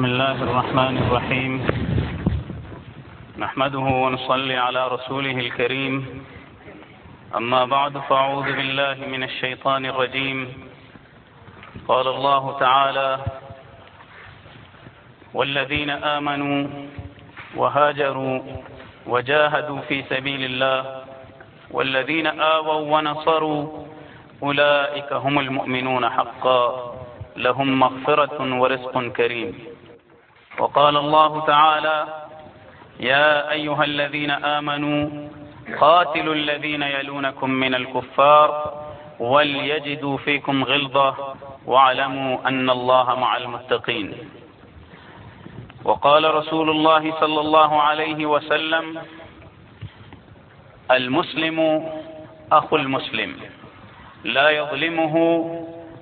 بسم الله الرحمن الرحيم. نحمده ونصلي على رسوله الكريم. أما بعد، فأعوذ بالله من الشيطان الرجيم. قال الله تعالى والذين آمنوا وهاجروا وجاهدوا في سبيل الله، والذين آووا ونصروا، أولئك هم المؤمنون حقا. لهم مغفرة ورزق كريم. وقال الله تعالى يا أيها الذين آمنوا قاتلوا الذين يلونكم من الكفار وليجدوا فيكم غلظة واعلموا أن الله مع المتقين. وقال رسول الله صلى الله عليه وسلم المسلم أخو المسلم، لا يظلمه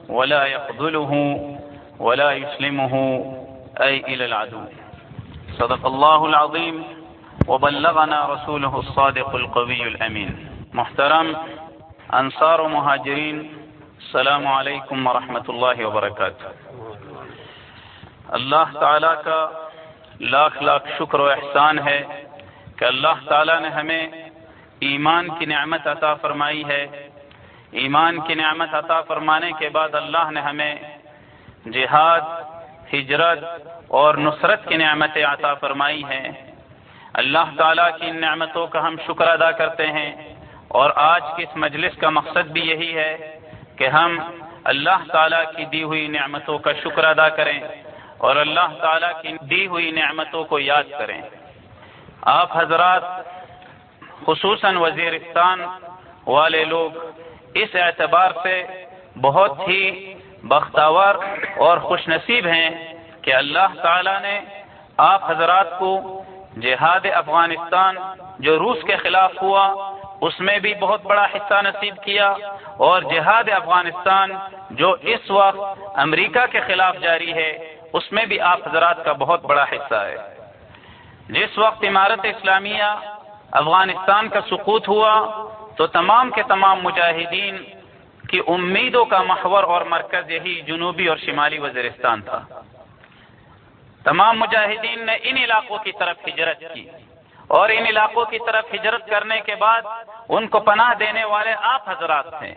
ولا يخذله ولا يسلمه أي إلى العدو. صدق الله العظيم وبلغنا رسوله الصادق القوي الأمين. محترم انصار و مہاجرین السلام علیکم ورحمۃ اللہ وبرکاتہ. اللہ تعالیٰ کا لاکھ لاکھ شکر و احسان ہے کہ اللہ تعالیٰ نے ہمیں ایمان کی نعمت عطا فرمائی ہے. ایمان کی نعمت عطا فرمانے کے بعد اللہ نے ہمیں جہاد ہجرت اور نصرت کی نعمتیں عطا فرمائی ہیں۔ اللہ تعالیٰ کی ان نعمتوں کا ہم شکر ادا کرتے ہیں۔ اور آج کی اس مجلس کا مقصد بھی یہی ہے کہ ہم اللہ تعالیٰ کی دی ہوئی نعمتوں کا شکر ادا کریں اور اللہ تعالیٰ کی دی ہوئی نعمتوں کو یاد کریں۔ آپ حضرات، خصوصاً وزیرستان والے لوگ، اس اعتبار سے بہت ہی بختاور اور خوش نصیب ہیں کہ اللہ تعالیٰ نے آپ حضرات کو جہاد افغانستان جو روس کے خلاف ہوا، اس میں بھی بہت بڑا حصہ نصیب کیا اور جہاد افغانستان جو اس وقت امریکہ کے خلاف جاری ہے، اس میں بھی آپ حضرات کا بہت بڑا حصہ ہے۔ جس وقت عمارت اسلامیہ افغانستان کا سقوط ہوا، تو تمام کے تمام مجاہدین کہ امیدوں کا محور اور مرکز یہی جنوبی اور شمالی وزیرستان تھا۔ تمام مجاہدین نے ان علاقوں کی طرف ہجرت کی اور ان علاقوں کی طرف ہجرت کرنے کے بعد ان کو پناہ دینے والے آپ حضرات تھے۔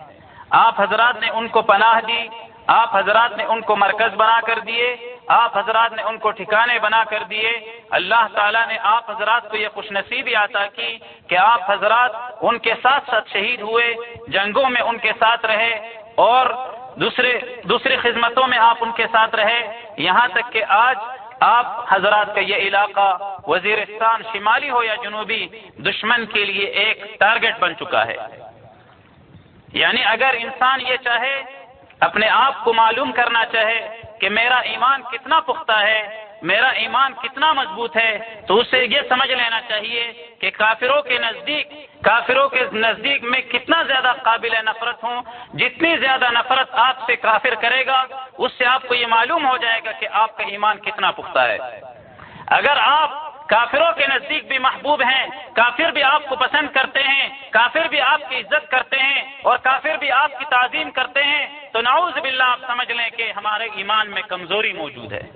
آپ حضرات نے ان کو پناہ دی، آپ حضرات نے ان کو مرکز بنا کر دیے۔ آپ حضرات نے ان کو ٹھکانے بنا کر دیے۔ اللہ تعالیٰ نے آپ حضرات کو یہ خوش نصیبی عطا کی کہ آپ حضرات ان کے ساتھ ساتھ شہید ہوئے، جنگوں میں ان کے ساتھ رہے اور دوسرے، دوسری خدمتوں میں آپ ان کے ساتھ رہے۔ یہاں تک کہ آج آپ حضرات کا یہ علاقہ وزیرستان شمالی ہو یا جنوبی، دشمن کے لیے ایک ٹارگٹ بن چکا ہے۔ یعنی اگر انسان یہ چاہے، اپنے آپ کو معلوم کرنا چاہے کہ میرا ایمان کتنا پختہ ہے، میرا ایمان کتنا مضبوط ہے، تو اسے یہ سمجھ لینا چاہیے کہ کافروں کے نزدیک، کافروں کے نزدیک میں کتنا زیادہ قابل نفرت ہوں، جتنی زیادہ نفرت آپ سے کافر کرے گا، اس سے آپ کو یہ معلوم ہو جائے گا کہ آپ کا ایمان کتنا پختہ ہے۔ اگر آپ کافروں کے نزدیک بھی محبوب ہیں، کافر بھی آپ کو پسند کرتے ہیں، کافر بھی آپ کی عزت کرتے ہیں، اور کافر بھی آپ کی تعظیم کرتے ہیں تو نعوذ باللہ آپ سمجھ لیں کہ ہمارے ایمان میں کمزوری موجود ہے۔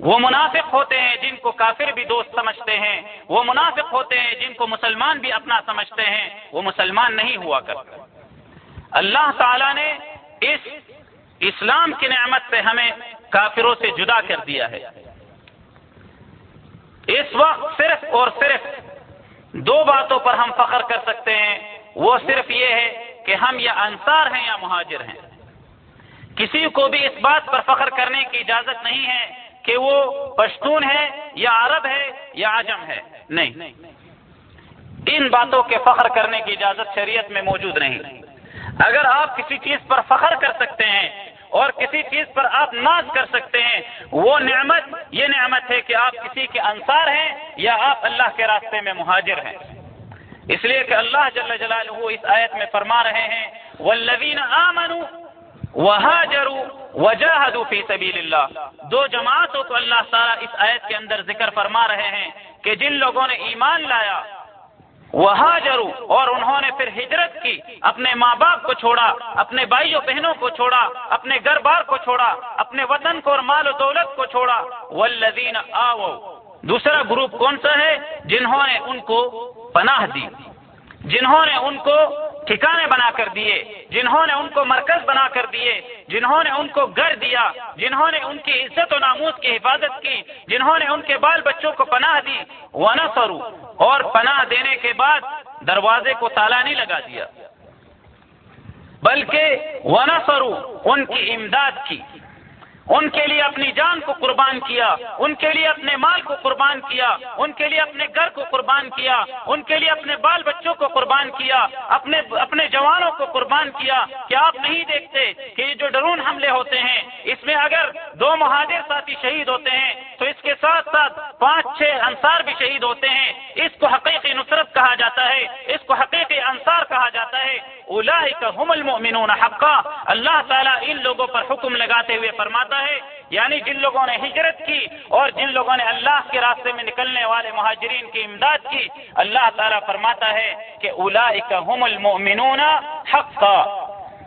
وہ منافق ہوتے ہیں جن کو کافر بھی دوست سمجھتے ہیں، وہ منافق ہوتے ہیں جن کو مسلمان بھی اپنا سمجھتے ہیں، وہ مسلمان نہیں ہوا کرتے۔ اللہ تعالی نے اس اسلام کی نعمت سے ہمیں کافروں سے جدا کر دیا ہے۔ اس وقت صرف اور صرف دو باتوں پر ہم فخر کر سکتے ہیں۔ وہ صرف یہ ہے کہ ہم یا انصار ہیں یا مہاجر ہیں۔ کسی کو بھی اس بات پر فخر کرنے کی اجازت نہیں ہے کہ وہ پشتون ہے یا عرب ہے یا عجم ہے۔ نہیں۔ ان باتوں کے فخر کرنے کی اجازت شریعت میں موجود نہیں۔ اگر آپ کسی چیز پر فخر کر سکتے ہیں اور کسی چیز پر آپ ناز کر سکتے ہیں، وہ نعمت، یہ نعمت ہے کہ آپ کسی کے انصار ہیں یا آپ اللہ کے راستے میں مہاجر ہیں۔ اس لیے کہ اللہ جل جلالہ اس آیت میں فرما رہے ہیں والذین آمنوا وہاجروا وجاہدوا فی سبیل اللہ دو جماعتوں کو اللہ تعالیٰ اس آیت کے اندر ذکر فرما رہے ہیں کہ جن لوگوں نے ایمان لایا وہ اور انہوں نے پھر ہجرت کی، اپنے ماں باپ کو چھوڑا، اپنے بھائیوں بہنوں کو چھوڑا، اپنے گھر بار کو چھوڑا، اپنے وطن کو اور مال و دولت کو چھوڑا۔ والذین آو دوسرا گروپ کون سا ہے؟ جنہوں نے ان کو پناہ دی۔ جنہوں نے ان کو ٹھکانے بنا کر دیے، جنہوں نے ان کو مرکز بنا کر دیے، جنہوں نے ان کو گھر دیا، جنہوں نے ان کی عزت و ناموس کی حفاظت کی، جنہوں نے ان کے بال بچوں کو پناہ دی۔ وہ نہ اور پناہ دینے کے بعد دروازے کو تالا نہیں لگا دیا۔ بلکہ وہ ان کی امداد کی۔ ان کے لیے اپنی جان کو قربان کیا، ان کے لیے اپنے مال کو قربان کیا، ان کے لیے اپنے گھر کو قربان کیا، ان کے لیے اپنے بال بچوں کو قربان کیا، اپنے اپنے جوانوں کو قربان کیا۔ کیا آپ نہیں دیکھتے کہ یہ جو ڈرون حملے ہوتے ہیں، اس میں اگر دو مہاجر ساتھی شہید ہوتے ہیں، تو اس کے ساتھ ساتھ پانچ، چھ انصار بھی شہید ہوتے ہیں۔ اس کو حقیقی نصرت کہا جاتا ہے، اس کو حقیقی انصار کہا جاتا ہے۔ هم المؤمنون حقا، اللہ تعالیٰ ان لوگوں پر حکم لگاتے ہوئے فرماتا ہے یعنی جن لوگوں نے ہجرت کی اور جن لوگوں نے اللہ کے راستے میں نکلنے والے مہاجرین کی امداد کی، اللہ تعالیٰ فرماتا ہے کہ هم المؤمنون حقا،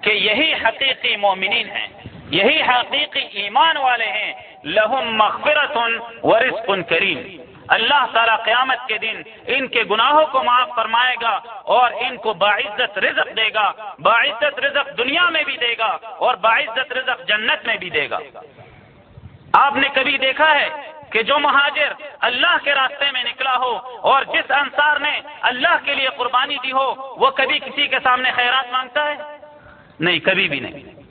کہ یہی حقیقی مومنین ہیں۔ یہی حقیقی ایمان والے ہیں، لہم مغفرت ورزق کریم۔ اللہ تعالیٰ قیامت کے دن ان کے گناہوں کو معاف فرمائے گا اور ان کو باعزت رزق دے گا۔ باعزت رزق دنیا میں بھی دے گا اور باعزت رزق جنت میں بھی دے گا۔ آپ نے کبھی دیکھا ہے کہ جو مہاجر اللہ کے راستے میں نکلا ہو اور جس انصار نے اللہ کے لیے قربانی دی ہو، وہ کبھی کسی کے سامنے خیرات مانگتا ہے؟ نہیں، کبھی بھی نہیں۔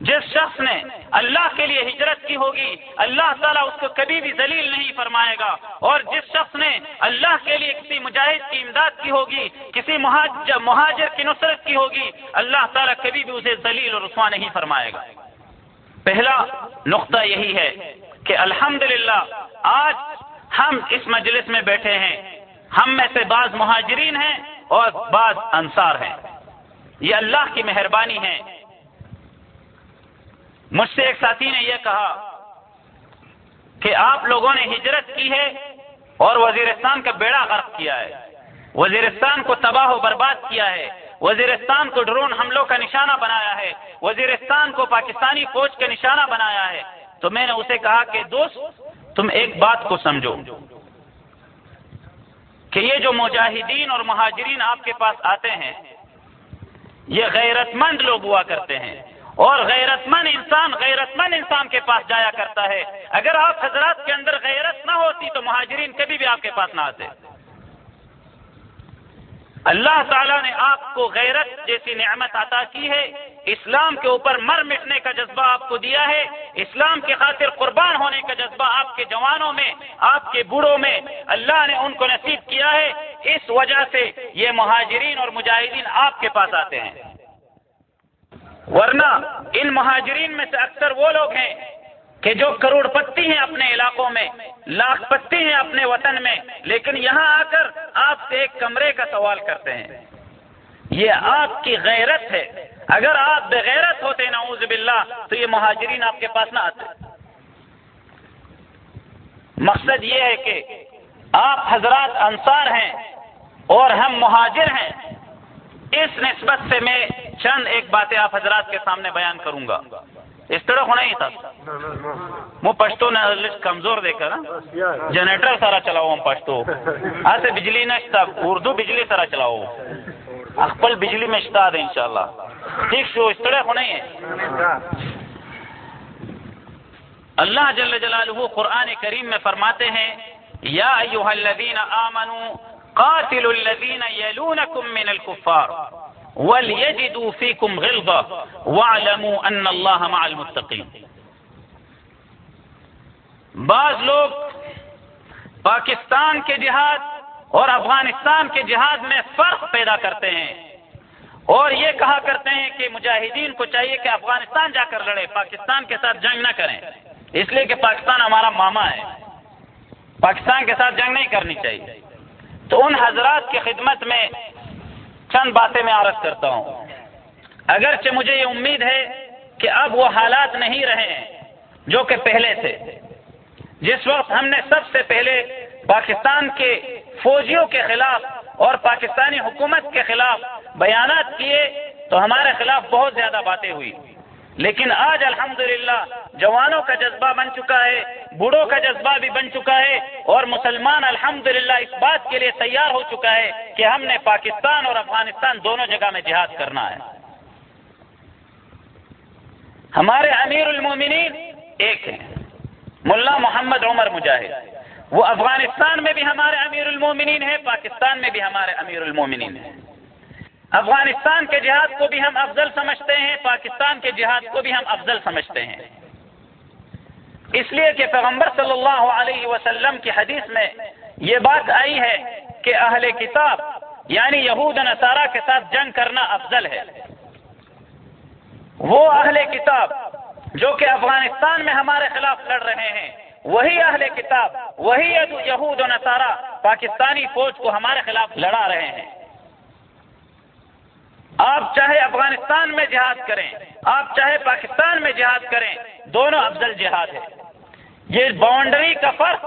جس شخص نے اللہ کے لیے ہجرت کی ہوگی، اللہ تعالیٰ اس کو کبھی بھی ذلیل نہیں فرمائے گا۔ اور جس شخص نے اللہ کے لیے کسی مجاہد کی امداد کی ہوگی، کسی مہاجر کی نصرت کی ہوگی، اللہ تعالیٰ کبھی بھی اسے ذلیل اور رسوا نہیں فرمائے گا۔ پہلا نقطہ یہی ہے کہ الحمد آج ہم اس مجلس میں بیٹھے ہیں۔ ہم میں سے بعض مہاجرین ہیں اور بعض انصار ہیں۔ یہ اللہ کی مہربانی ہے۔ مجھ سے ایک ساتھی نے یہ کہا کہ آپ لوگوں نے ہجرت کی ہے اور وزیرستان کا بیڑا غرق کیا ہے۔ وزیرستان کو تباہ و برباد کیا ہے۔ وزیرستان کو ڈرون حملوں کا نشانہ بنایا ہے۔ وزیرستان کو پاکستانی فوج کا نشانہ بنایا ہے۔ تو میں نے اسے کہا کہ دوست، تم ایک بات کو سمجھو۔ کہ یہ جو مجاہدین اور مہاجرین آپ کے پاس آتے ہیں، یہ غیرت مند لوگ ہوا کرتے ہیں۔ اور غیرت مند انسان غیرت مند انسان کے پاس جایا کرتا ہے۔ اگر آپ حضرات کے اندر غیرت نہ ہوتی تو مہاجرین کبھی بھی آپ کے پاس نہ آتے۔ اللہ تعالیٰ نے آپ کو غیرت جیسی نعمت عطا کی ہے۔ اسلام کے اوپر مر مٹنے کا جذبہ آپ کو دیا ہے۔ اسلام کے خاطر قربان ہونے کا جذبہ آپ کے جوانوں میں، آپ کے بوڑھوں میں اللہ نے ان کو نصیب کیا ہے۔ اس وجہ سے یہ مہاجرین اور مجاہدین آپ کے پاس آتے ہیں۔ ورنہ ان مہاجرین میں سے اکثر وہ لوگ ہیں کہ جو کروڑ پتی ہیں اپنے علاقوں میں، لاکھ پتی ہیں اپنے وطن میں، لیکن یہاں آ کر آپ سے ایک کمرے کا سوال کرتے ہیں۔ یہ آپ کی غیرت ہے۔ اگر آپ بغیرت ہوتے، نعوذ باللہ، تو یہ مہاجرین آپ کے پاس نہ آتے۔ مقصد یہ ہے کہ آپ حضرات انصار ہیں اور ہم مہاجر ہیں۔ اس نسبت سے میں چند ایک باتیں آپ حضرات کے سامنے بیان کروں گا۔ اس طرح ہونا ہی تھا۔ وہ پشتو نے کمزور دے کر جنریٹر سارا چلاؤ ہم پشتو۔ آج سے بجلی نہ اردو بجلی سارا چلاؤ۔ اخبل بجلی میں اشتا دیں انشاءاللہ۔ ٹھیک شو، اس طرح ہونا ہی ہے۔ اللہ جل جلالہ قرآن کریم میں فرماتے ہیں، یا ایوہ الذین آمنوا قاتلوا الذين يلونكم من الكفار وليجدوا فيكم غلظة واعلموا أن الله مع المتقين۔ بعض لوگ پاکستان کے جہاد اور افغانستان کے جہاد میں فرق پیدا کرتے ہیں اور یہ کہا کرتے ہیں کہ مجاہدین کو چاہیے کہ افغانستان جا کر لڑے، پاکستان کے ساتھ جنگ نہ کریں۔ اس لیے کہ پاکستان ہمارا ماما ہے۔ پاکستان کے ساتھ جنگ نہیں کرنی چاہیے۔ تو ان حضرات کی خدمت میں چند باتیں میں عرض کرتا ہوں۔ اگرچہ مجھے یہ امید ہے کہ اب وہ حالات نہیں رہے ہیں جو کہ پہلے تھے۔ جس وقت ہم نے سب سے پہلے پاکستان کے فوجیوں کے خلاف اور پاکستانی حکومت کے خلاف بیانات کیے تو ہمارے خلاف بہت زیادہ باتیں ہوئی۔ لیکن آج الحمدللہ جوانوں کا جذبہ بن چکا ہے، بوڑھوں کا جذبہ بھی بن چکا ہے اور مسلمان الحمدللہ اس بات کے لیے تیار ہو چکا ہے کہ ہم نے پاکستان اور افغانستان دونوں جگہ میں جہاد کرنا ہے۔ ہمارے امیر المومنین ایک ہیں ملا محمد عمر مجاہد۔ وہ افغانستان میں بھی ہمارے امیر المومنین ہیں، پاکستان میں بھی ہمارے امیر المومنین ہیں۔ افغانستان کے جہاد کو بھی ہم افضل سمجھتے ہیں، پاکستان کے جہاد کو بھی ہم افضل سمجھتے ہیں۔ اس لیے کہ پیغمبر صلی اللہ علیہ وسلم کی حدیث میں یہ بات آئی ہے کہ اہل کتاب یعنی یہود نصارہ کے ساتھ جنگ کرنا افضل ہے۔ وہ اہل کتاب جو کہ افغانستان میں ہمارے خلاف لڑ رہے ہیں، وہی اہل کتاب، وہی یہود و نصارہ پاکستانی فوج کو ہمارے خلاف لڑا رہے ہیں۔ آپ چاہے افغانستان میں جہاد کریں، آپ چاہے پاکستان میں جہاد کریں، دونوں افضل جہاد ہے یہ باؤنڈری کا فرق،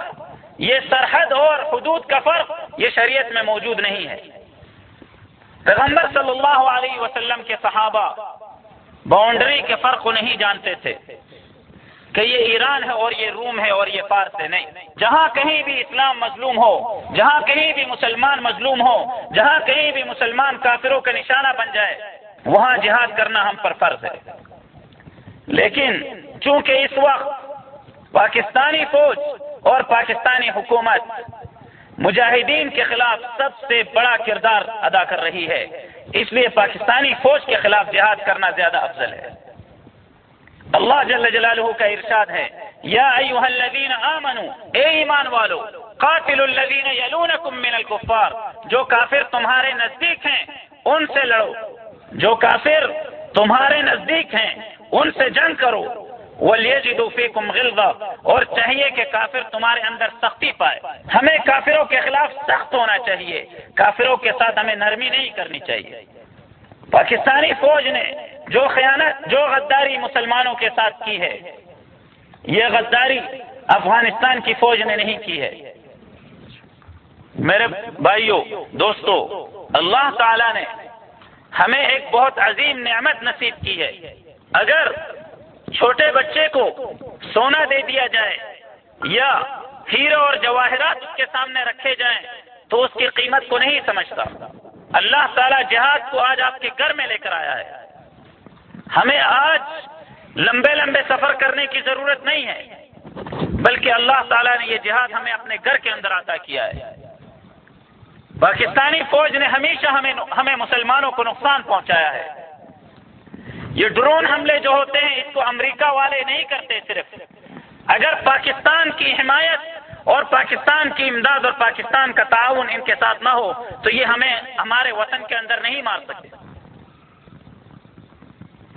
یہ سرحد اور حدود کا فرق یہ شریعت میں موجود نہیں ہے۔ پیغمبر صلی اللہ علیہ وسلم کے صحابہ باؤنڈری کے فرق کو نہیں جانتے تھے۔ کہ یہ ایران ہے اور یہ روم ہے اور یہ فارس ہے، نہیں۔ جہاں کہیں بھی اسلام مظلوم ہو، جہاں کہیں بھی مسلمان مظلوم ہو، جہاں کہیں بھی مسلمان کافروں کا نشانہ بن جائے، وہاں جہاد کرنا ہم پر فرض ہے۔ لیکن چونکہ اس وقت پاکستانی فوج اور پاکستانی حکومت مجاہدین کے خلاف سب سے بڑا کردار ادا کر رہی ہے، اس لیے پاکستانی فوج کے خلاف جہاد کرنا زیادہ افضل ہے۔ اللہ جل جلالہ کا ارشاد ہے، یا ایوہ الذین آمنوا، اے ایمان والو قاتل الذین یلونکم من الکفار، جو کافر تمہارے نزدیک ہیں، ان سے لڑو۔ جو کافر تمہارے نزدیک ہیں، ان سے جنگ کرو۔ ولیجدوا فیکم غلظہ اور چاہیے کہ کافر تمہارے اندر سختی پائے۔ ہمیں کافروں کے خلاف سخت ہونا چاہیے۔ کافروں کے ساتھ ہمیں نرمی نہیں کرنی چاہیے۔ پاکستانی فوج نے جو خیانت، جو غداری مسلمانوں کے ساتھ کی ہے، یہ غداری افغانستان کی فوج نے نہیں کی ہے۔ میرے بھائیوں دوستو، اللہ تعالی نے ہمیں ایک بہت عظیم نعمت نصیب کی ہے۔ اگر چھوٹے بچے کو سونا دے دیا جائے یا ہیرو اور جواہرات اس کے سامنے رکھے جائیں، تو اس کی قیمت کو نہیں سمجھتا۔ اللہ تعالیٰ جہاد کو آج آپ کے گھر میں لے کر آیا ہے۔ ہمیں آج لمبے لمبے سفر کرنے کی ضرورت نہیں ہے، بلکہ اللہ تعالیٰ نے یہ جہاد ہمیں اپنے گھر کے اندر عطا کیا ہے۔ پاکستانی فوج نے ہمیشہ ہمیں ہمیں مسلمانوں کو نقصان پہنچایا ہے۔ یہ ڈرون حملے جو ہوتے ہیں، اس کو امریکہ والے نہیں کرتے صرف۔ اگر پاکستان کی حمایت اور پاکستان کی امداد اور پاکستان کا تعاون ان کے ساتھ نہ ہو، تو یہ ہمیں، ہمارے وطن کے اندر نہیں مار سکتے۔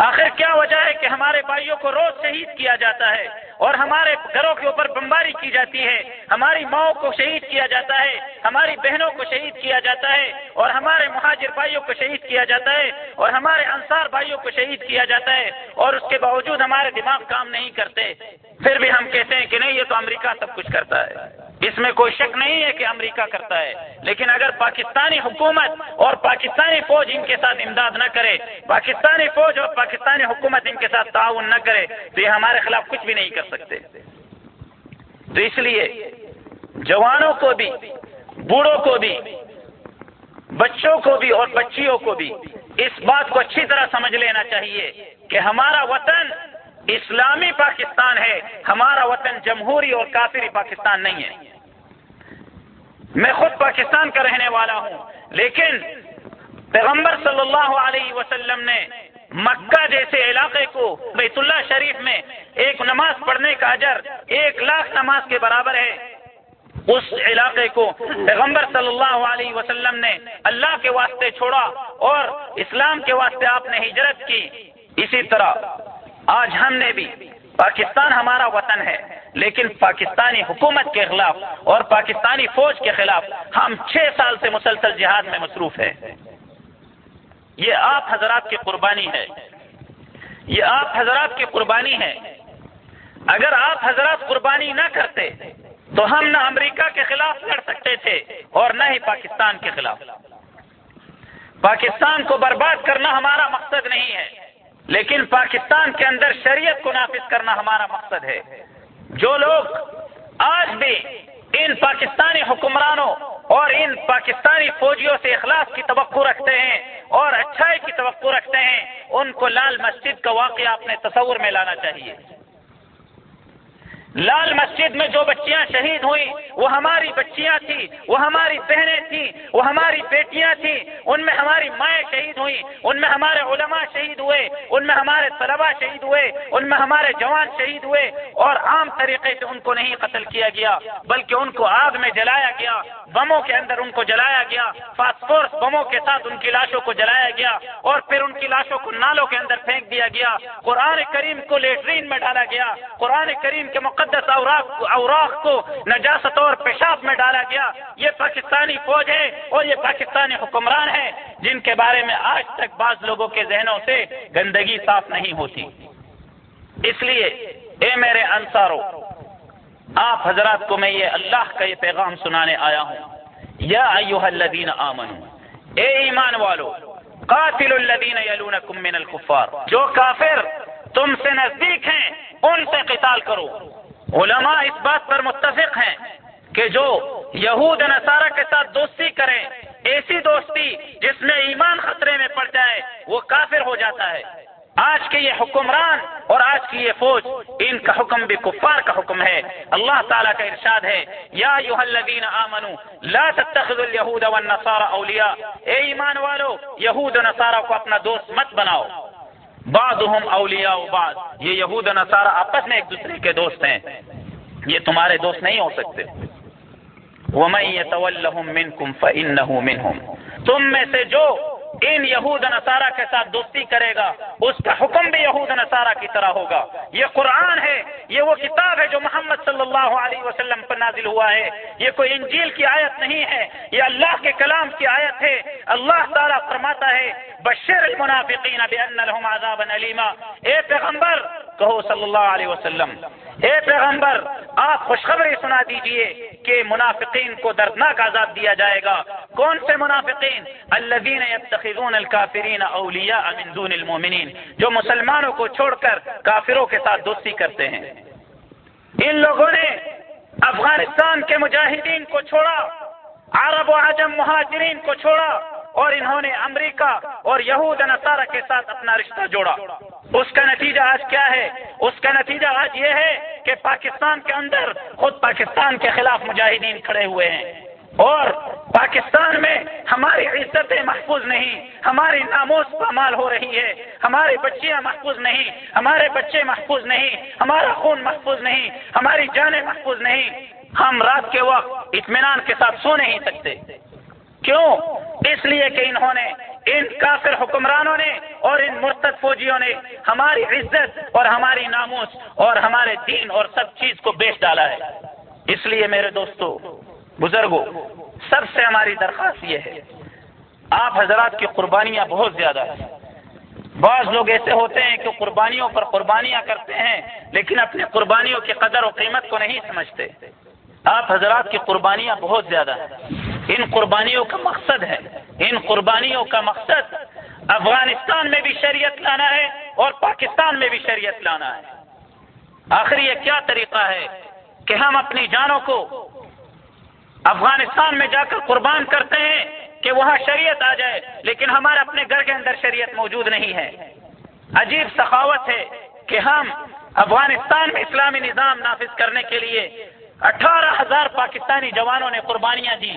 آخر کیا وجہ ہے کہ ہمارے بھائیوں کو روز شہید کیا جاتا ہے اور ہمارے گھروں کے اوپر بمباری کی جاتی ہے؟ ہماری ماؤں کو شہید کیا جاتا ہے؟ ہماری بہنوں کو شہید کیا جاتا ہے؟ اور ہمارے مہاجر بھائیوں کو شہید کیا جاتا ہے؟ اور ہمارے انصار بھائیوں کو شہید کیا جاتا ہے؟ اور اس کے باوجود ہمارے دماغ کام نہیں کرتے۔ پھر بھی ہم کہتے ہیں کہ نہیں، یہ تو امریکہ سب کچھ کرتا ہے۔ اس میں کوئی شک نہیں ہے کہ امریکہ کرتا ہے۔ لیکن اگر پاکستانی حکومت اور پاکستانی فوج ان کے ساتھ امداد نہ کرے، پاکستانی فوج اور پاکستانی حکومت ان کے ساتھ تعاون نہ کرے، تو یہ ہمارے خلاف کچھ بھی نہیں کر سکتے۔ تو اس لیے جوانوں کو بھی، بوڑھوں کو بھی، بچوں کو بھی اور بچیوں کو بھی اس بات کو اچھی طرح سمجھ لینا چاہیے کہ ہمارا وطن اسلامی پاکستان ہے، ہمارا وطن جمہوری اور کافری پاکستان نہیں ہے۔ میں خود پاکستان کا رہنے والا ہوں۔ لیکن پیغمبر صلی اللہ علیہ وسلم نے مکہ جیسے علاقے کو بیت اللہ شریف میں ایک نماز پڑھنے کا اجر ایک لاکھ نماز کے برابر ہے۔ اس علاقے کو پیغمبر صلی اللہ علیہ وسلم نے اللہ کے واسطے چھوڑا اور اسلام کے واسطے آپ نے ہجرت کی۔ اسی طرح آج ہم نے بھی پاکستان ہمارا وطن ہے، لیکن پاکستانی حکومت کے خلاف اور پاکستانی فوج کے خلاف ہم چھ سال سے مسلسل جہاد میں مصروف ہے یہ آپ حضرات کی قربانی ہے۔ یہ آپ حضرات کی قربانی ہے۔ اگر آپ حضرات قربانی نہ کرتے، تو ہم نہ امریکہ کے خلاف لڑ سکتے تھے اور نہ ہی پاکستان کے خلاف۔ پاکستان کو برباد کرنا ہمارا مقصد نہیں ہے۔ لیکن پاکستان کے اندر شریعت کو نافذ کرنا ہمارا مقصد ہے۔ جو لوگ آج بھی ان پاکستانی حکمرانوں اور ان پاکستانی فوجیوں سے اخلاص کی توقع رکھتے ہیں اور اچھائی کی توقع رکھتے ہیں، ان کو لال مسجد کا واقعہ اپنے تصور میں لانا چاہیے۔ لال مسجد میں جو بچیاں شہید ہوئیں، وہ ہماری بچیاں تھیں، وہ ہماری بہنیں تھیں، وہ ہماری بیٹیاں تھیں، ان میں ہماری مائیں شہید ہوئیں، ان میں ہمارے علماء شہید ہوئے، ان میں ہمارے طلباء شہید ہوئے، ان میں ہمارے جوان شہید ہوئے، اور عام طریقے سے ان کو نہیں قتل کیا گیا، بلکہ ان کو آگ میں جلایا گیا، بموں کے اندر ان کو جلایا گیا، فاسفورس بموں کے ساتھ ان کی لاشوں کو جلایا گیا، اور پھر ان کی لاشوں کو نالوں کے اندر پھینک دیا گیا۔ قرآن کریم کو لیٹرین میں ڈالا گیا، قرآن کریم کے مقدس مقدس اوراق اوراق کو نجاست اور پیشاب میں ڈالا گیا۔ یہ پاکستانی فوج ہے اور یہ پاکستانی حکمران ہے، جن کے بارے میں آج تک بعض لوگوں کے ذہنوں سے گندگی صاف نہیں ہوتی۔ اس لیے اے میرے انصارو، آپ حضرات کو میں یہ اللہ کا یہ پیغام سنانے آیا ہوں۔ یا ایوہ الذین آمنو، اے ایمان والو قاتل الذین یلونکم من الکفار۔ جو کافر تم سے نزدیک ہیں، ان سے قتال کرو۔ علماء اس بات پر متفق ہیں کہ جو یہود نصارہ کے ساتھ دوستی کریں، ایسی دوستی جس میں ایمان خطرے میں پڑ جائے، وہ کافر ہو جاتا ہے۔ آج کے یہ حکمران اور آج کی یہ فوج، ان کا حکم بھی کفار کا حکم ہے۔ اللہ تعالیٰ کا ارشاد ہے، یا الذین آمنو، لا تتخذوا اليہود والنصارى اولیاء۔ اے ایمان والو، یہود و نصارہ کو اپنا دوست مت بناؤ۔ بعضهم اولیاء بعض. یہ یہود نصارہ آپس میں ایک دوسرے کے دوست ہیں. یہ تمہارے دوست نہیں ہو سکتے. وَمَن يَتَوَلَّهُم مِّنكُمْ فَإِنَّهُ مِنْهُمْ. تم میں سے جو ان یہود نصارہ کے ساتھ دوستی کرے گا، اس کا حکم بھی یہود نصارہ کی طرح ہوگا۔ یہ قرآن ہے، یہ وہ کتاب ہے جو محمد صلی اللہ علیہ وسلم پر نازل ہوا ہے۔ یہ کوئی انجیل کی آیت نہیں ہے، یہ اللہ کے کلام کی آیت ہے۔ اللہ تعالیٰ فرماتا ہے، بشر المنافقین بان لهم عذابا علیما اے پیغمبر، کہو صلی اللہ علیہ وسلم، اے پیغمبر، آپ خوشخبری سنا دیجیے۔ کہ منافقین کو دردناک عذاب دیا جائے گا۔ کون سے منافقین؟ الذین یتخذون الکافرین اولیاء من دون المؤمنین، جو مسلمانوں کو چھوڑ کر کافروں کے ساتھ دوستی کرتے ہیں۔ ان لوگوں نے افغانستان کے مجاہدین کو چھوڑا، عرب و عجم مہاجرین کو چھوڑا اور انہوں نے امریکہ اور یہود نصارہ کے ساتھ اپنا رشتہ جوڑا۔ اس کا نتیجہ آج کیا ہے؟ اس کا نتیجہ آج یہ ہے کہ پاکستان کے اندر خود پاکستان کے خلاف مجاہدین کھڑے ہوئے ہیں۔ اور پاکستان میں ہماری عزتیں محفوظ نہیں، ہماری ناموس پامال ہو رہی ہے ہماری بچیاں محفوظ نہیں، ہمارے بچے محفوظ نہیں، ہمارا خون محفوظ نہیں، ہماری جانیں محفوظ نہیں۔ ہم رات کے وقت اطمینان کے ساتھ سو نہیں سکتے۔ کیوں؟ اس لیے کہ انہوں نے ان کافر حکمرانوں نے اور ان مرتد فوجیوں نے ہماری عزت اور ہماری ناموس اور ہمارے دین اور سب چیز کو بیچ ڈالا ہے۔ اس لیے میرے دوستو بزرگوں سب سے ہماری درخواست یہ ہے، آپ حضرات کی قربانیاں بہت زیادہ ہیں۔ بعض لوگ ایسے ہوتے ہیں کہ قربانیوں پر قربانیاں کرتے ہیں، لیکن اپنی قربانیوں کی قدر و قیمت کو نہیں سمجھتے۔ آپ حضرات کی قربانیاں بہت زیادہ ہیں۔ ان قربانیوں کا مقصد ہے، ان قربانیوں کا مقصد افغانستان میں بھی شریعت لانا ہے اور پاکستان میں بھی شریعت لانا ہے۔ آخر یہ کیا طریقہ ہے کہ ہم اپنی جانوں کو افغانستان میں جا کر قربان کرتے ہیں کہ وہاں شریعت آ جائے، لیکن ہمارے اپنے گھر کے اندر شریعت موجود نہیں ہے۔ عجیب سخاوت ہے کہ ہم افغانستان میں اسلامی نظام نافذ کرنے کے لیے اٹھارہ ہزار پاکستانی جوانوں نے قربانیاں دی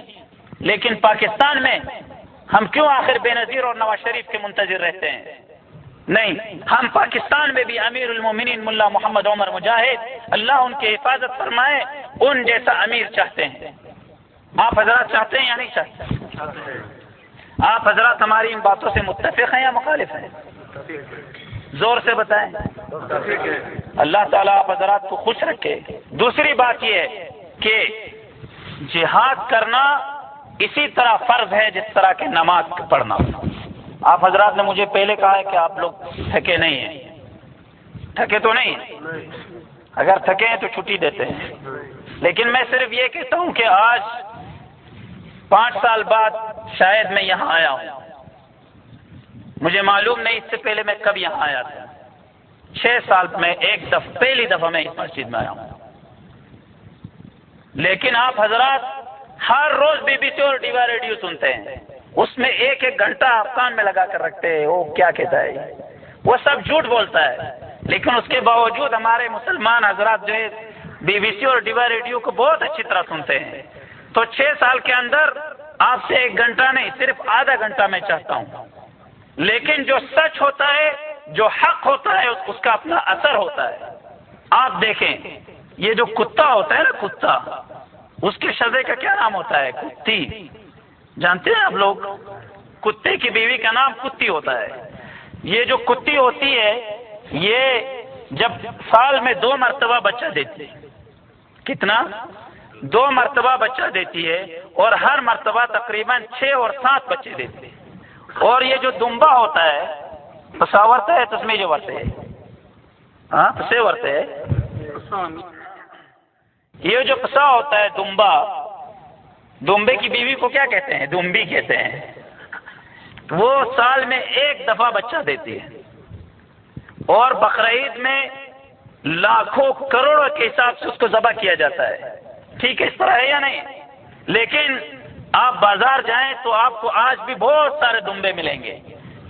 لیکن پاکستان میں ہم کیوں آخر بے نظیر اور نواز شریف کے منتظر رہتے ہیں؟ نہیں، ہم پاکستان میں بھی امیر المومنین ملا محمد عمر مجاہد اللہ ان کی حفاظت فرمائے، ان جیسا امیر چاہتے ہیں۔ آپ حضرات چاہتے ہیں یا نہیں چاہتے؟ آپ حضرات ہماری ان باتوں سے متفق ہیں یا مخالف ہیں؟ زور سے بتائیں۔ اللہ تعالیٰ آپ حضرات کو خوش رکھے۔ دوسری بات یہ ہے کہ جہاد کرنا اسی طرح فرض ہے جس طرح کے نماز پڑھنا آپ حضرات نے مجھے پہلے کہا ہے کہ آپ لوگ تھکے نہیں ہیں۔ تھکے تو نہیں۔ اگر تھکے ہیں تو چھٹی دیتے ہیں۔ لیکن میں صرف یہ کہتا ہوں کہ آج پانچ سال بعد شاید میں یہاں آیا ہوں۔ مجھے معلوم نہیں، اس سے پہلے میں کب یہاں آیا تھا۔ چھ سال میں ایک دفعہ، پہلی دفعہ میں اس مسجد میں آیا ہوں۔ لیکن آپ حضرات ہر روز بی بی سی اور ڈیوا ریڈیو سنتے ہیں۔ اس میں ایک ایک گھنٹہ آپ کان میں لگا کر رکھتے ہیں۔ وہ کیا کہتا ہے؟ وہ سب جھوٹ بولتا ہے۔ لیکن اس کے باوجود ہمارے مسلمان حضرات جو ہے بی بی سی اور ڈیوا ریڈیو کو بہت اچھی طرح سنتے ہیں۔ تو چھ سال کے اندر آپ سے ایک گھنٹہ نہیں، صرف آدھا گھنٹہ میں چاہتا ہوں۔ لیکن جو سچ ہوتا ہے، جو حق ہوتا ہے، اس کا اپنا اثر ہوتا ہے۔ آپ دیکھیں، یہ جو کتا ہوتا ہے نا، کتا اس کے شدے کا کیا نام ہوتا ہے؟ کتی۔ جانتے ہیں آپ لوگ؟ کتے کی بیوی کا نام کتی ہوتا ہے۔ یہ جو کتی ہوتی ہے، یہ جب سال میں دو مرتبہ بچہ دیتی ہے۔ کتنا؟ دو مرتبہ بچہ دیتی ہے اور ہر مرتبہ تقریباً چھ اور سات بچے دیتی ہے۔ اور یہ جو دمبا ہوتا ہے پساورتا ہے تسمی جو ورتے ہے ہاں پسے ورتے ہے یہ جو پسا ہوتا ہے دمبا، دمبے کی بیوی کو کیا کہتے ہیں؟ دمبی کہتے ہیں۔ وہ سال میں ایک دفعہ بچہ دیتی ہے۔ اور بقرعید میں لاکھوں کروڑوں کے حساب سے اس کو ذبح کیا جاتا ہے۔ ٹھیک ہے، اس طرح ہے یا نہیں؟ لیکن آپ بازار جائیں تو آپ کو آج بھی بہت سارے دمبے ملیں گے،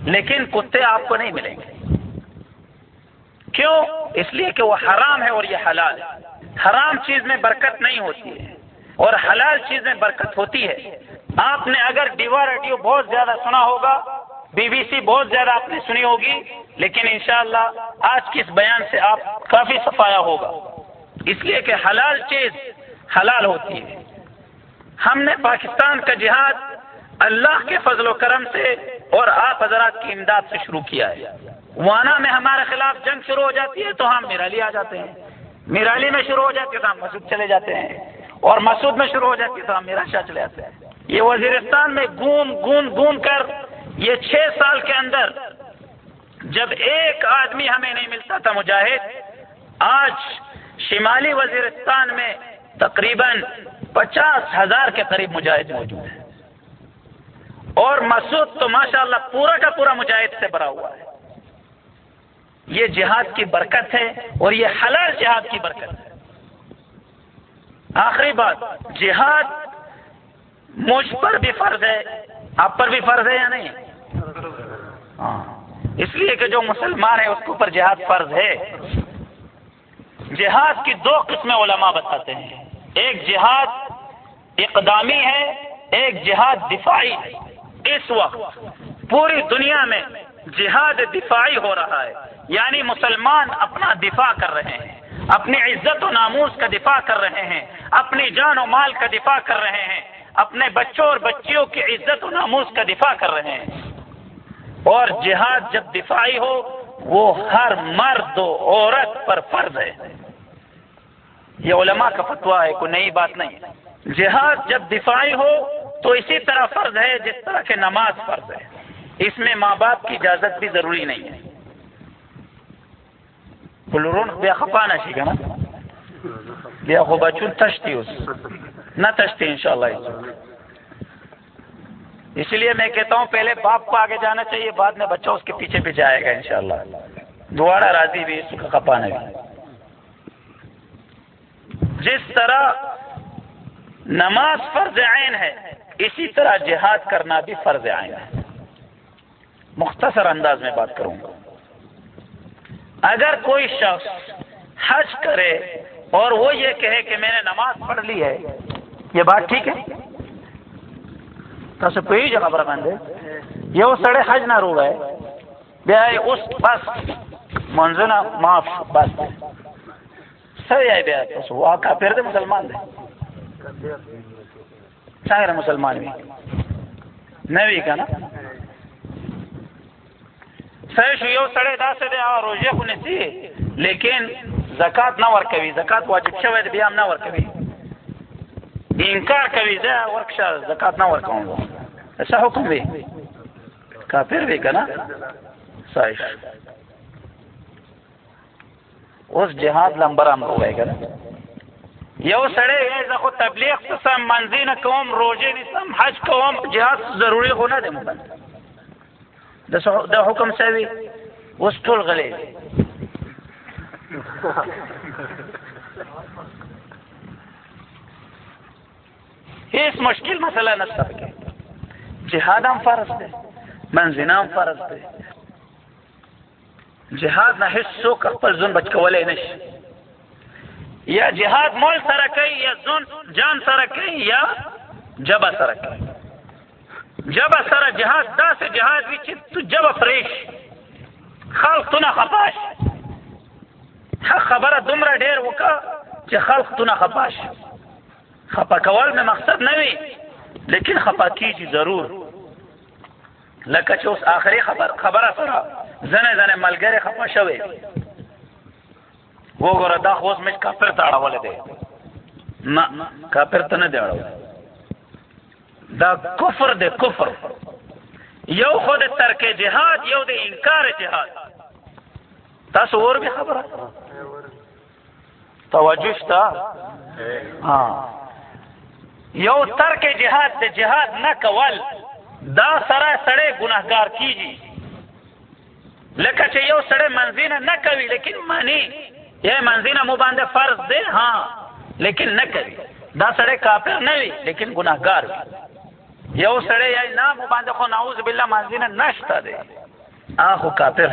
لیکن کتے آپ کو نہیں ملیں گے۔ کیوں؟ اس لیے کہ وہ حرام ہے اور یہ حلال ہے۔ حرام چیز میں برکت نہیں ہوتی ہے اور حلال چیز میں برکت ہوتی ہے۔ آپ نے اگر ڈیوا ریڈیو بہت زیادہ سنا ہوگا، بی بی سی بہت زیادہ آپ نے سنی ہوگی، لیکن انشاءاللہ آج کی اس بیان سے آپ کافی صفایا ہوگا۔ اس لیے کہ حلال چیز حلال ہوتی ہے۔ ہم نے پاکستان کا جہاد اللہ کے فضل و کرم سے اور آپ حضرات کی امداد سے شروع کیا ہے۔ وانا میں ہمارے خلاف جنگ شروع ہو جاتی ہے تو ہم میرالی آ جاتے ہیں۔ میرالی میں شروع ہو جاتی تو ہم مسجد چلے جاتے ہیں اور مسعود میں شروع ہو جاتی تو ہم میرا شاہ چلے جاتے ہیں۔ یہ وزیرستان میں گھوم گھوم گھوم کر یہ چھ سال کے اندر جب ایک آدمی ہمیں نہیں ملتا تھا مجاہد، آج شمالی وزیرستان میں تقریباً پچاس ہزار کے قریب مجاہد موجود ہیں۔ اور مسعود تو ماشاءاللہ پورا کا پورا مجاہد سے بھرا ہوا ہے۔ یہ جہاد کی برکت ہے اور یہ حلال جہاد کی برکت ہے۔ آخری بات، جہاد مجھ پر بھی فرض ہے، آپ پر بھی فرض ہے یا نہیں؟ ہاں۔ اس لیے کہ جو مسلمان ہے اس کے اوپر جہاد فرض ہے۔ جہاد کی دو قسمیں علماء بتاتے ہیں۔ ایک جہاد اقدامی ہے، ایک جہاد دفاعی ہے۔ اس وقت پوری دنیا میں جہاد دفاعی ہو رہا ہے۔ یعنی مسلمان اپنا دفاع کر رہے ہیں۔ اپنی عزت و ناموز کا دفاع کر رہے ہیں۔ اپنی جان و مال کا دفاع کر رہے ہیں۔ اپنے بچوں اور بچیوں کی عزت و ناموز کا دفاع کر رہے ہیں۔ اور جہاد جب دفاعی ہو، وہ ہر مرد و عورت پر فرض ہے۔ یہ علماء کا فتویٰ ہے، کوئی نئی بات نہیں۔ جہاد جب دفاعی ہو، تو اسی طرح فرض ہے جس طرح کے نماز فرض ہے۔ اس میں ماں باپ کی اجازت بھی ضروری نہیں ہے۔ بیا خپا نشي کنه بیا خو بچون تشتی اوس نہ تشتی انشاءاللہ۔ اس لیے میں کہتا ہوں پہلے باپ کو آگے جانا چاہیے، بعد میں بچہ اس کے پیچھے پیچھے آئے گا انشاءاللہ۔ دوبارہ راضی بھی اس کا کپانا بھی۔ جس طرح نماز فرض عین ہے، اسی طرح جہاد کرنا بھی فرض عین ہے۔ مختصر انداز میں بات کروں گا۔ اگر کوئی شخص حج کرے اور وہ یہ کہے کہ میں نے نماز پڑھ لی ہے، یہ بات ٹھیک ہے؟ تو کوئی جگہ پر بندے یہ وہ سڑے حج نہ رو ہے۔ بے اس بس۔ منزنا معاف، بس۔ سر آئے بے بس وہ کا پھر دے مسلمان دے۔ چاہے مسلمان بھی۔ نوی کا نا شو، یو سړی داسې دی، هغه روژې خو نیسي. لیکن زکات نه ورکوي. زکات واجب شوی دی، بیا هم نه ورکوي. انکار کوي، زه ورکشه زکات نه ورکوم. څه حکم دی. کافر دی که نه؟ صحیح. اوس جهاد لمبر هم وای کنه یو سړی یې زه خو تبلیغ ته سم، منځي نه کوم، روژې نیسم، حج کوم، جهاد ضروري خو نه دی د حکم سوي. اوس ټول غلی هیڅ مشکل مسله نشته کې جهاد هم فرض دی. منځنه هم فرض دی. جهاد نه هیڅ څوک خپل ځون بچ کولای نشي یا جهاد مول سره کوي، یا ځون جان سره کوي، یا جبا سره کوي. جبا سره جهاد داسې جهاد وي چې تو جبا پریش خلق تو نه خپاش حق خبره دومره ډیر وکړه چې خلق تو نه خپاش خپا کول مې مقصد نه وي لیکن خپا کیږي ضرور۔ لکه چې اوس آخري خبر خبره سره زنه زنه ملګری خپه شوی وګوره دا خو اوس مې کافر ته اړول دی نه کافر ته نه دی اړول دا کفر دی کفر. یو خود ترک جهاد یو د انکار جهاد تاسو ور به خبره توجه شتا؟ ها یو ترک جهاد د جهاد نه کول، دا سره سړی ګناهګار کیږي لکه چې یو سړی منځینه نه کوي لیکن مانی. یا منځینه مو باندې فرض دی ها ہاں، لیکن نه کوي دا سړی کافر نه وي لیکن ګناهګار وي یو سړی یا نه مو باندې خو نعوذ بالله منځینه نشته دی اخو کافر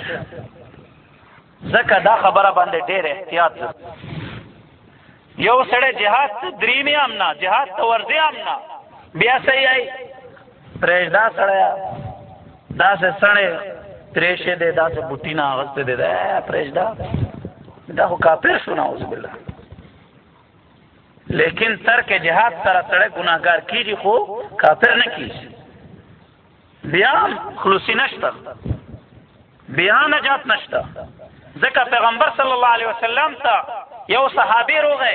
زکه دا خبره باندې ډېر احتیاط۔ یو سړی جهاد دریمه امنا جهاد ته ورځي امنا بیا صحیح آئی۔ پرېږدا سړیا دا سه سړې پرېشه دې دا سه بوټی نه اغسته دې دا پرېږدا دا۔ خو کافر شو نعوذ بالله لیکن ترک جهاد سره سړی ګناهګار کیږي خو کافر نه کیږي بیا خلوصی نشته بیا نجات نشته ځکه پیغمبر صلی الله علیه وسلم ته یو صحابي روغه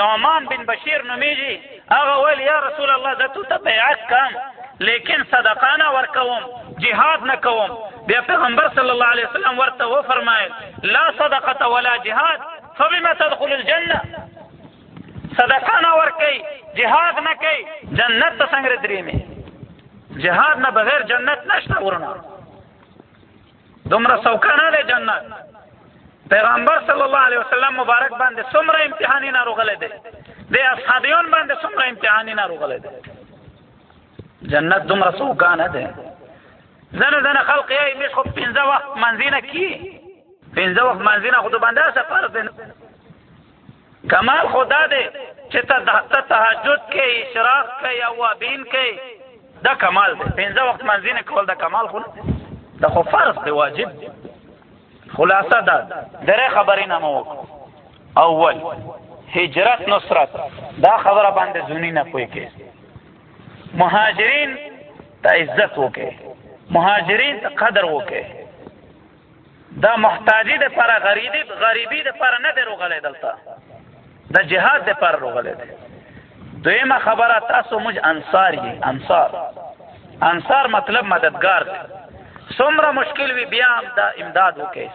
نعمان بن بشیر نومیږي هغه ویل، یا رسول الله زه ته بیعت کوم لیکن صدقه ورکوم جهاد نه کوم۔ بیا پیغمبر صلی الله علیه وسلم ورته و فرمایل لا صدقه ولا جهاد فبما تدخل الجنه صدقه نه ورکي جهاد نه کوي جنت ته څنګه درې می جهاد نه بغیر جنت نشته ورنه دومره سوکانه ده جنت۔ پیغمبر صلی الله علیه وسلم مبارک باندې څومره امتحاني نه روغله دي د اصحابيون باندې څومره امتحاني نه روغله دي جنت دومره سوکانه ده زنه زنه خلق یې مش خو پنځه وخت منځینه کی؟ پنځه وخت منځینه خو باندې سفر ده کمال خدا دے چې ته تهجد کې اشراق کې او وابین کې دا کمال دی پنځه وخت منځینه کول دا کمال خو دا خو فرض دی واجب۔ دی خلاصه دا درې خبرې نه مو اول هجرت نصرت۔ دا خبره باندې زونی نه پوي کې مهاجرین ته عزت وکې مهاجرین ته قدر وکې دا محتاجی د پر غریبی غریبی د پر نه درو غلې دلته دا جهاد د پر روغلې ده دویمه خبره تاسو موږ انصار یې انصار. انصار مطلب مددگار دی. څومره مشکل وی بیا دا امداد وکړي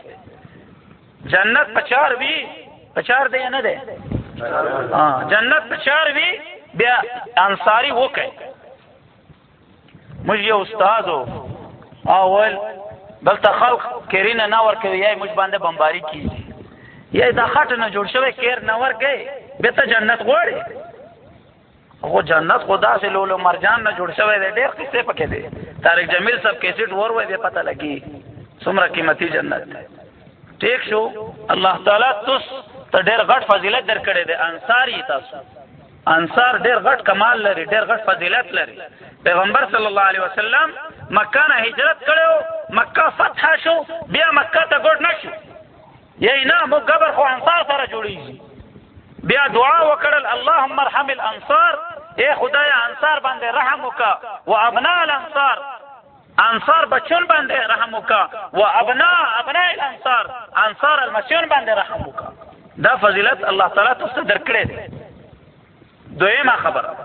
جنت پچار وی پچار دی نه دی؟ جنت پچار وی بیا انصاری وکړي. موږ یو استاد اول بلته خلق کرینه نه ور کوي یای موږ باندې بمباری کیږي. یا دا خټ نه جوړ شوی، کیر نه ور گئے به ته جنت غواړي خو جنت خدا سے لولو، مرجان نه جوړ شوی دی، ډېر قصې پکې دي. طارق جمیل صاحب کیسټ ور وای دی پته لګي. څومره قیمتي جنت ټیک شو؟ الله تعالی تاسو ته ډېر غټ فضیلت درکړي دي انصار یې تاسو. انصار ډېر غټ کمال لري، ډېر غټ فضیلت لري. پیغمبر صلی الله علیه وسلم مکه نه هجرت کړو مکه فتح شو، بیا مکه ته ګډ نشو یې نه مو قبر خو انصار سره جوړیږي. بیا دعا وکړل، اللهم ارحم الانصار. اے خدای انصار باندې رحم وکا. و ابناء الانصار. انصار بچون باندې رحم وکا. و ابناء ابناء الانصار. انصار المسیون باندې رحم وکا. دا فضیلت الله تعالی تاسو درکړې ده دویمه خبره.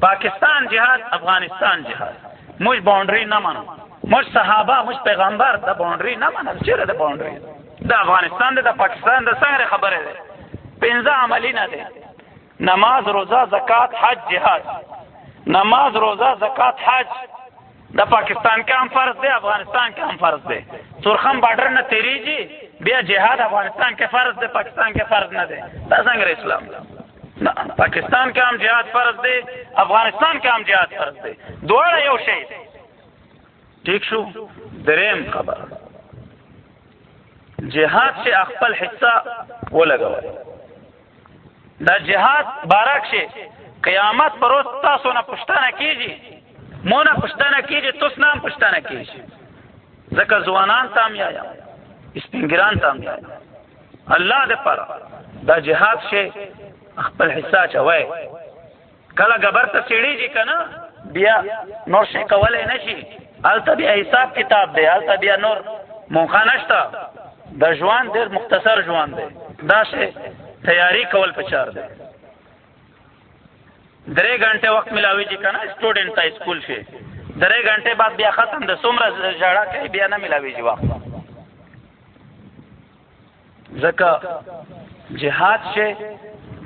پاکستان جهاد، افغانستان جهاد. موږ باونډري نه مانو موږ صحابه، موږ پیغمبر، دا باونډري نه مانو چیرې دا باونډري د افغانستان د پاکستان د څنګه خبره ده. پنځه عملی نه ده. نماز روزہ زکوٰۃ حج جہاد نماز روزہ زکوٰۃ حج. دا پاکستان کا ہم فرض دے افغانستان کا ہم فرض دے سرخم بارڈر نہ تیری جی بیا جہاد افغانستان کے فرض دے پاکستان کے فرض نہ دے دا سنگر اسلام؟ نا پاکستان کا ہم جہاد فرض دے افغانستان کا ہم جہاد فرض دے دوڑا یو شہید ٹھیک شو؟ دریم خبر. جہاد سے اخبل حصہ وہ لگا ہوا دا جہاد بارک سے قیامت پروس تاسو نہ پشتانہ کیجی۔ مونا پشتانہ کیجی، تس نام پشتانہ کیجی۔ زکا زوانان تام یا اسپنگران تام یا اللہ دے پارا، دا جہاد سے اخبل حصہ چوائے کلا گبر تا سیڑی جی کنا، بیا نور سے کولے نشی۔ آلتا بیا حساب کتاب دے، آلتا بیا نور۔ موقع نشتا۔ دا جوان دیر مختصر جوان دے دا سے تیاری کول پچار دے درے گھنٹے وقت ملاوی جی کنا اسٹوڈنٹ تا اسکول سے درے گھنٹے بعد بیا ختم دے سمرا جاڑا کئی بیا نہ ملاوی جی وقت زکا جہاد سے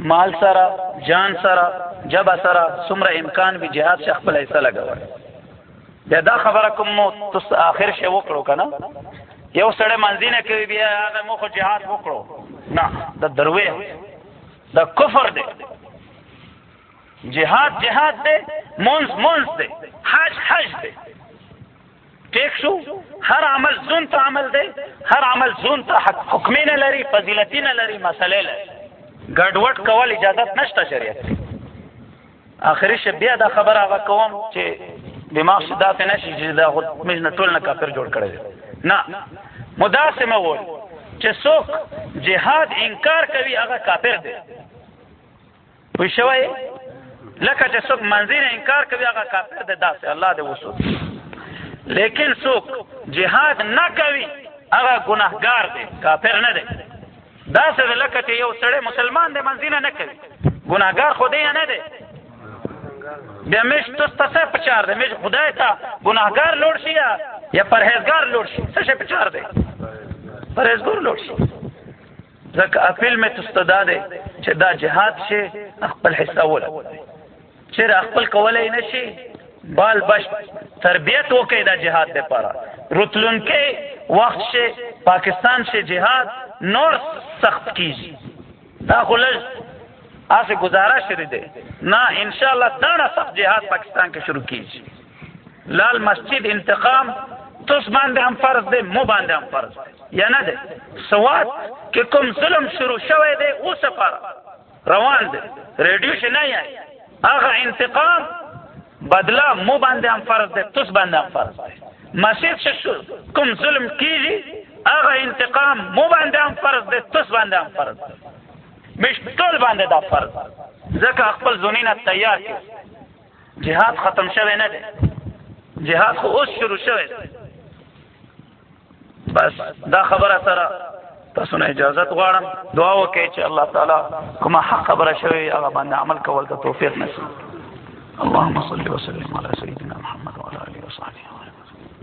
مال سارا جان سارا جب سارا سمرا امکان بھی جہاد سے اخبل ایسا لگا ہوا ہے دا خبر کم تو آخر سے وہ کرو کنا یو سڑے منزی نے کہ بیا مخ جہاد وہ کرو نہ دا دروے، دا کفر دے۔ جہاد جہاد دے، مونز مونز دے۔ حج حج دے۔ ٹھیک شو؟ ہر عمل زون تا عمل دے، ہر عمل زون تا حکمی نہ لری، فضیلتی نہ لری، مسئلے لری۔ گڑوٹ کول اجازت نشتا شریعت آخری شبیہ دا خبر آگا قوم چے دماغ سے دا نشی چی دا خود مجن ٹول نہ کافر جوڑ کرے دے۔ نا مدا سے میں بول چے جہاد انکار کبھی آگا کافر دے پوشوائے لکا چے سوک منزین انکار کبھی آگا کافر دے دا سے اللہ دے وصول لیکن سوک جہاد نہ کبھی آگا گناہ گار دے کافر نہ دے دا سے دے لکا چے یو سڑے مسلمان دے منزین نہ کبھی گناہ گار خودے یا نہ دے بیا میش تو تسے پچار دے میش خدای تا گناہ گار لوڑ شیا یا پرہیزگار لوڑ شی سشے پچار دے۔ پرہیزگار لوڑ شی زکا اپیل میں تستدا دے چھے دا جہاد چھے اخپل حصہ ولا۔ چھے دا اخپل کولے نشی، بال بش تربیت ہو کے دا جہاد دے پارا۔ رتلن کے وقت سے پاکستان سے جہاد نور سخت کیجی۔ دا خلج آسے گزارا شری دے۔ نہ انشاءاللہ دانا سخت جہاد پاکستان کے شروع کیجی۔ لال مسجد انتقام تس باندھے ہم فرض دے، مو باندھے ہم فرض دے۔ یا نہ دے۔ سوات کہ کم ظلم شروع شوے دے، او سفارا روان دے۔ ریڈیو سے نہیں آئی آغا انتقام بدلا مو باندھے ہم فرض دے، تس باندھے ہم فرض دے۔ مسجد سے کم ظلم کیجی، آغا انتقام مو باندھے ہم فرض دے، تس باندھے ہم فرض دے۔ مشتول باندھے دا فرض۔ زکا اقبل زنینہ تیار کی جہاد ختم شوے نہ دے۔ جہاد کو اس شروع شوے بس، دا خبر سره تاسو نه اجازه غواړم. دعا وکړئ چې الله تعالی کومه حق خبره شوی هغه باندې عمل کول ته توفیق نصیب. اللهم صل وسلم على سيدنا محمد وعلى اله وصحبه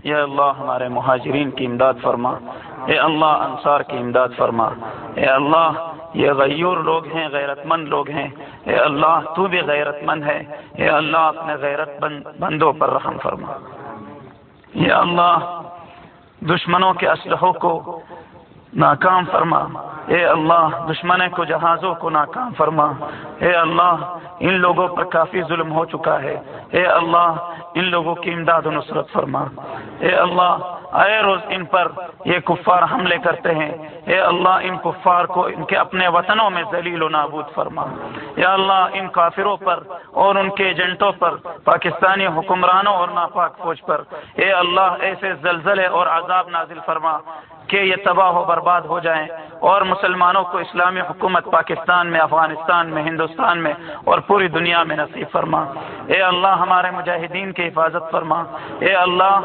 یا اللہ ہمارے مہاجرین کی امداد فرما. اے اللہ، انصار کی امداد فرما. اے اللہ، یہ غیور لوگ ہیں غیرت مند لوگ ہیں. اے اللہ، تو بھی غیرت مند ہے. اے اللہ، اپنے غیرت بندوں پر رحم فرما. یا اللہ دشمنوں کے اسلحوں کو ناکام فرما۔ اے اللہ دشمن کو، جہازوں کو ناکام فرما۔ اے اللہ، ان لوگوں پر کافی ظلم ہو چکا ہے۔ اے اللہ، ان لوگوں کی امداد و نصرت فرما۔ اے اللہ اے روز ان پر یہ کفار حملے کرتے ہیں۔ اے اللہ، ان کفار کو ان کے اپنے وطنوں میں ذلیل و نابود فرما۔ یا اللہ، ان کافروں پر اور ان کے ایجنٹوں پر، پاکستانی حکمرانوں اور ناپاک فوج پر۔ اے اللہ، ایسے زلزلے اور عذاب نازل فرما کہ یہ تباہ و برباد ہو جائیں۔ اور مسلمانوں کو اسلامی حکومت پاکستان میں، افغانستان میں، ہندوستان میں اور پوری دنیا میں نصیب فرما۔ اے اللہ ہمارے مجاہدین کی حفاظت فرما۔ اے اللہ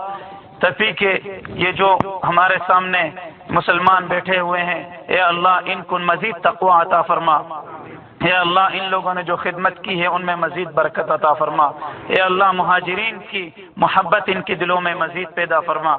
تفی کے یہ جو ہمارے سامنے مسلمان بیٹھے ہوئے ہیں، اے اللہ ان کو مزید تقوی عطا فرما۔ اے اللہ ان لوگوں نے جو خدمت کی ہے، ان میں مزید برکت عطا فرما۔ اے اللہ مہاجرین کی محبت ان کے دلوں میں مزید پیدا فرما۔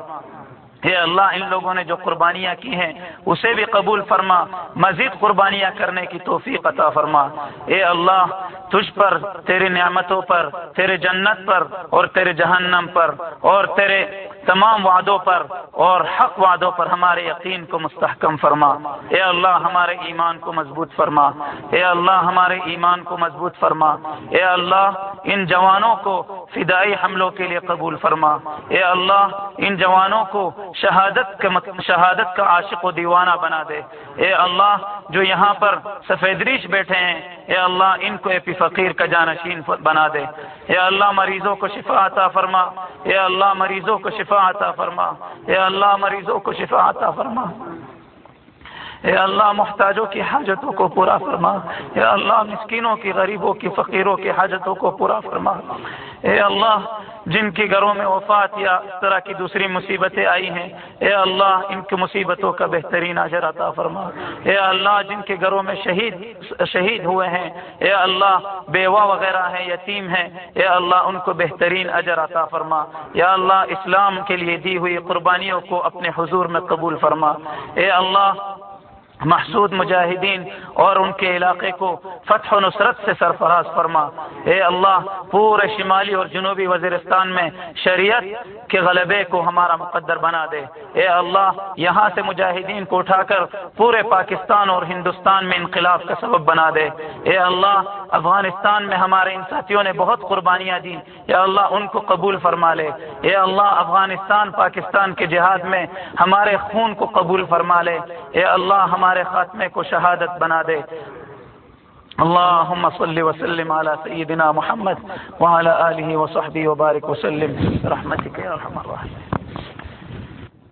اے اللہ، ان لوگوں نے جو قربانیاں کی ہیں، اسے بھی قبول فرما، مزید قربانیاں کرنے کی توفیق عطا فرما۔ اے اللہ، تجھ پر تیرے نعمتوں پر، تیرے جنت پر اور تیرے جہنم پر اور تیرے تمام وعدوں پر اور حق وعدوں پر ہمارے یقین کو مستحکم فرما۔ اے اللہ، ہمارے ایمان کو مضبوط فرما۔ اے اللہ، ہمارے ایمان کو مضبوط فرما۔ اے اللہ، ان جوانوں کو فدائی حملوں کے لیے قبول فرما۔ اے اللہ، ان جوانوں کو شہادت کے شہادت کا عاشق و دیوانہ بنا دے۔ اے اللہ جو یہاں پر سفید ریش بیٹھے ہیں، اے اللہ ان کو ایپی فقیر کا جانشین بنا دے۔ اے اللہ مریضوں کو شفا عطا فرما۔ اے اللہ مریضوں کو شفا عطا فرما۔ اے اللہ مریضوں کو شفا عطا فرما۔ اے اللہ، محتاجوں کی حاجتوں کو پورا فرما۔ اے اللہ، مسکینوں کی، غریبوں کی، فقیروں کی حاجتوں کو پورا فرما۔ اے اللہ، جن کے گھروں میں وفات یا اس طرح کی دوسری مصیبتیں آئی ہیں، اے اللہ، ان کی مصیبتوں کا بہترین اجر عطا فرما۔ اے اللہ، جن کے گھروں میں شہید شہید ہوئے ہیں، اے اللہ، بیوہ وغیرہ ہیں، یتیم ہیں، اے اللہ، ان کو بہترین اجر عطا فرما۔ یا اللہ، اسلام کے لیے دی ہوئی قربانیوں کو اپنے حضور میں قبول فرما۔ اے اللہ محسود مجاہدین اور ان کے علاقے کو فتح و نصرت سے سرفراز فرما۔ اے اللہ، پورے شمالی اور جنوبی وزیرستان میں شریعت کے غلبے کو ہمارا مقدر بنا دے۔ اے اللہ، یہاں سے مجاہدین کو اٹھا کر پورے پاکستان اور ہندوستان میں انقلاب کا سبب بنا دے۔ اے اللہ افغانستان میں ہمارے ان ساتھیوں نے بہت قربانیاں دی اے اللہ ان کو قبول فرما لے۔ اے اللہ، افغانستان، پاکستان کے جہاد میں ہمارے خون کو قبول فرما لے۔ اے اللہ، ہمارے خاتمے کو شہادت بنا دے۔ اللهم صل وسلم على سيدنا محمد وعلى آله وصحبه وبارك وسلم۔ رحمتك يا رحمة الراحمين